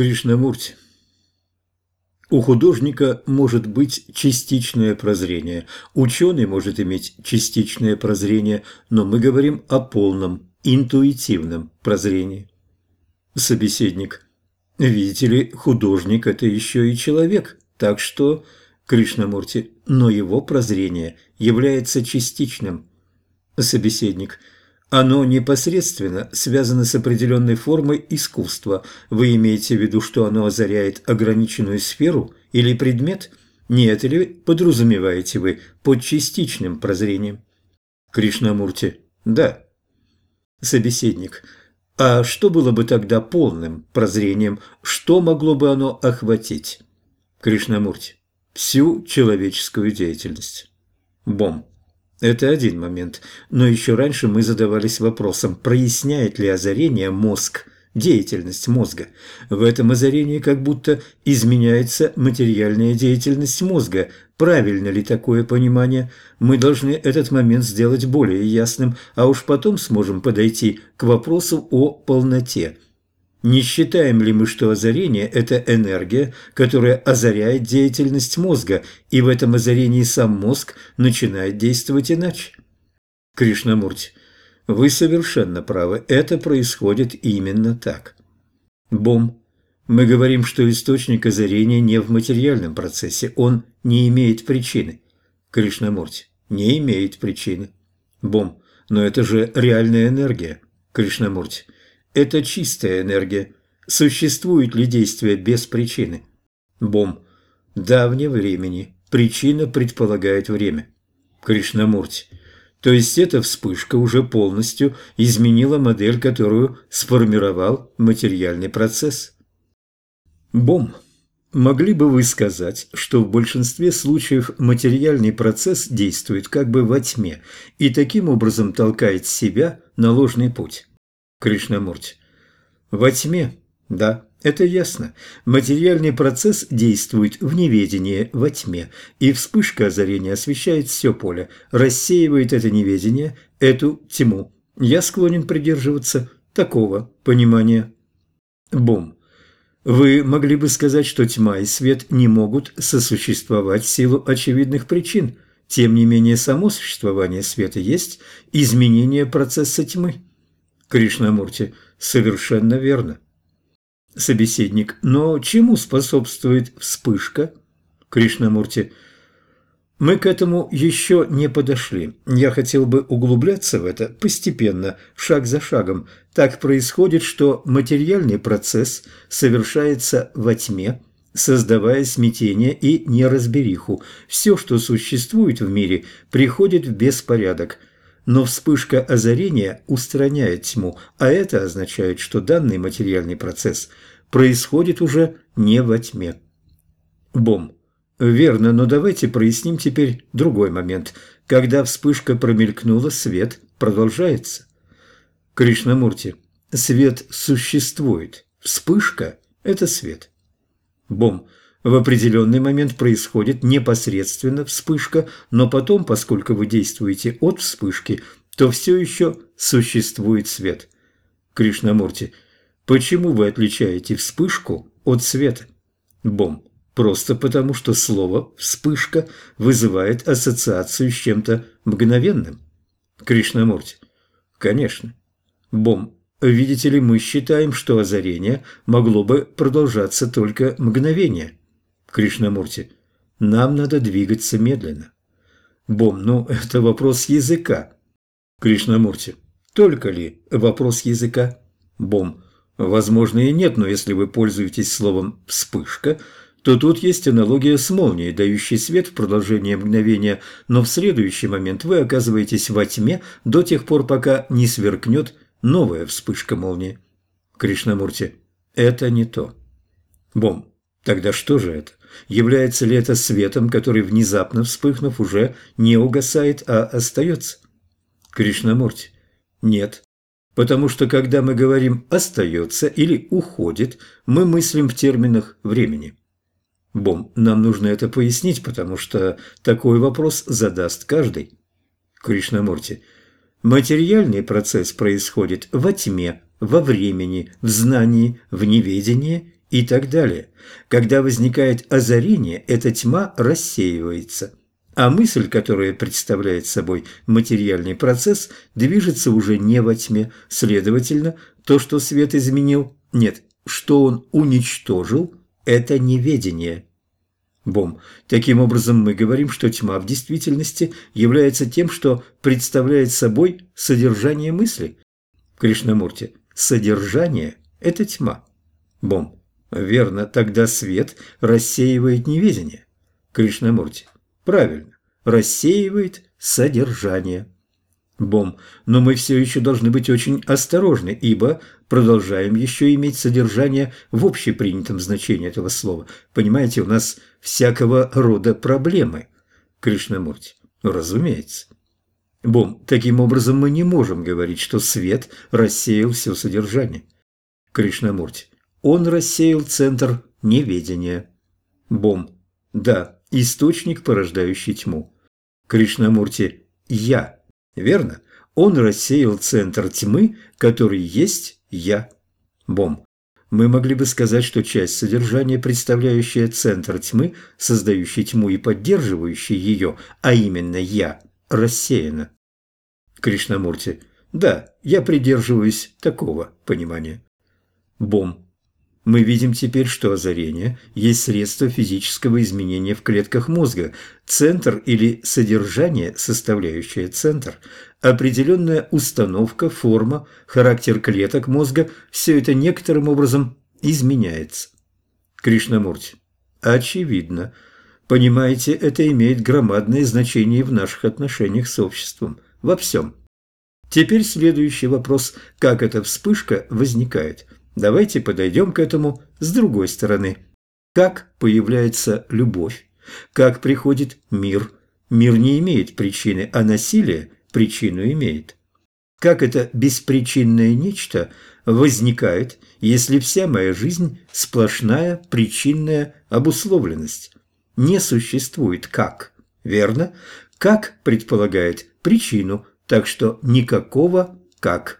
Кришнамурти. У художника может быть частичное прозрение, ученый может иметь частичное прозрение, но мы говорим о полном, интуитивном прозрении. Собеседник. Видите ли, художник – это еще и человек, так что, Кришнамурти, но его прозрение является частичным. Собеседник. Оно непосредственно связано с определенной формой искусства. Вы имеете в виду, что оно озаряет ограниченную сферу или предмет? Не это ли подразумеваете вы под частичным прозрением? Кришнамурти. Да. Собеседник. А что было бы тогда полным прозрением? Что могло бы оно охватить? Кришнамурти. Всю человеческую деятельность. Бом. Это один момент, но еще раньше мы задавались вопросом, проясняет ли озарение мозг, деятельность мозга. В этом озарении как будто изменяется материальная деятельность мозга. Правильно ли такое понимание? Мы должны этот момент сделать более ясным, а уж потом сможем подойти к вопросу о полноте – не считаем ли мы, что озарение – это энергия, которая озаряет деятельность мозга, и в этом озарении сам мозг начинает действовать иначе? Кришнамурти, вы совершенно правы, это происходит именно так. Бом. Мы говорим, что источник озарения не в материальном процессе, он не имеет причины. Кришнамурти, не имеет причины. Бом. Но это же реальная энергия. Кришнамурти – это чистая энергия. Существует ли действие без причины? Бом. Давнее времени. Причина предполагает время. Кришнамурти. То есть эта вспышка уже полностью изменила модель, которую сформировал материальный процесс. Бом. Могли бы вы сказать, что в большинстве случаев материальный процесс действует как бы во тьме и таким образом толкает себя на ложный путь? Кришнамурти. Во тьме, да, это ясно. Материальный процесс действует в неведении, во тьме, и вспышка озарения освещает все поле, рассеивает это неведение, эту тьму. Я склонен придерживаться такого понимания. Бум. Вы могли бы сказать, что тьма и свет не могут сосуществовать в силу очевидных причин. Тем не менее, само существование света есть изменение процесса тьмы. Кришнамурти. Совершенно верно. Собеседник. Но чему способствует вспышка? Кришнамурти. Мы к этому еще не подошли. Я хотел бы углубляться в это постепенно, шаг за шагом. Так происходит, что материальный процесс совершается во тьме, создавая смятение и неразбериху. Все, что существует в мире, приходит в беспорядок – но вспышка озарения устраняет тьму, а это означает, что данный материальный процесс происходит уже не во тьме. Бом. Верно, но давайте проясним теперь другой момент. Когда вспышка промелькнула, свет продолжается. Кришнамурти. Свет существует. Вспышка – это свет. Бом. В определенный момент происходит непосредственно вспышка, но потом, поскольку вы действуете от вспышки, то все еще существует свет. Кришнамурти, почему вы отличаете вспышку от света? Бом. Просто потому, что слово «вспышка» вызывает ассоциацию с чем-то мгновенным. Кришнамурти. Конечно. Бом. Видите ли, мы считаем, что озарение могло бы продолжаться только мгновение. Кришнамурти, нам надо двигаться медленно. Бом, ну это вопрос языка. Кришнамурти, только ли вопрос языка? Бом, возможно и нет, но если вы пользуетесь словом «вспышка», то тут есть аналогия с молнией, дающей свет в продолжение мгновения, но в следующий момент вы оказываетесь во тьме до тех пор, пока не сверкнет новая вспышка молнии. Кришнамурти, это не то. Бом, тогда что же это? Является ли это светом, который, внезапно вспыхнув, уже не угасает, а остается? Кришнамурти. Нет. Потому что, когда мы говорим «остается» или «уходит», мы мыслим в терминах времени. Бом, нам нужно это пояснить, потому что такой вопрос задаст каждый. Кришнамурти. Материальный процесс происходит во тьме, во времени, в знании, в неведении и так далее. Когда возникает озарение, эта тьма рассеивается. А мысль, которая представляет собой материальный процесс, движется уже не во тьме. Следовательно, то, что свет изменил, нет, что он уничтожил, это неведение. Бом. Таким образом, мы говорим, что тьма в действительности является тем, что представляет собой содержание мысли. Кришнамурти. Содержание – это тьма. Бом. Верно, тогда свет рассеивает неведение. Кришнамурти. Правильно, рассеивает содержание. Бом. Но мы все еще должны быть очень осторожны, ибо продолжаем еще иметь содержание в общепринятом значении этого слова. Понимаете, у нас всякого рода проблемы. Кришнамурти. Ну, разумеется. Бом. Таким образом, мы не можем говорить, что свет рассеял все содержание. Кришнамурти. Он рассеял центр неведения. Бом. Да, источник, порождающий тьму. Кришнамурти. Я Верно? Он рассеял центр тьмы, который есть «я». Бом. Мы могли бы сказать, что часть содержания, представляющая центр тьмы, создающий тьму и поддерживающий ее, а именно «я», рассеяна. Кришнамурти. Да, я придерживаюсь такого понимания. Бом. Мы видим теперь, что озарение есть средство физического изменения в клетках мозга, центр или содержание, составляющее центр, определенная установка, форма, характер клеток мозга – все это некоторым образом изменяется. Кришнамурти. Очевидно. Понимаете, это имеет громадное значение в наших отношениях с обществом. Во всем. Теперь следующий вопрос. Как эта вспышка возникает? Давайте подойдем к этому с другой стороны. Как появляется любовь? Как приходит мир? Мир не имеет причины, а насилие причину имеет. Как это беспричинное нечто возникает, если вся моя жизнь – сплошная причинная обусловленность? Не существует как, верно? Как предполагает причину, так что никакого как.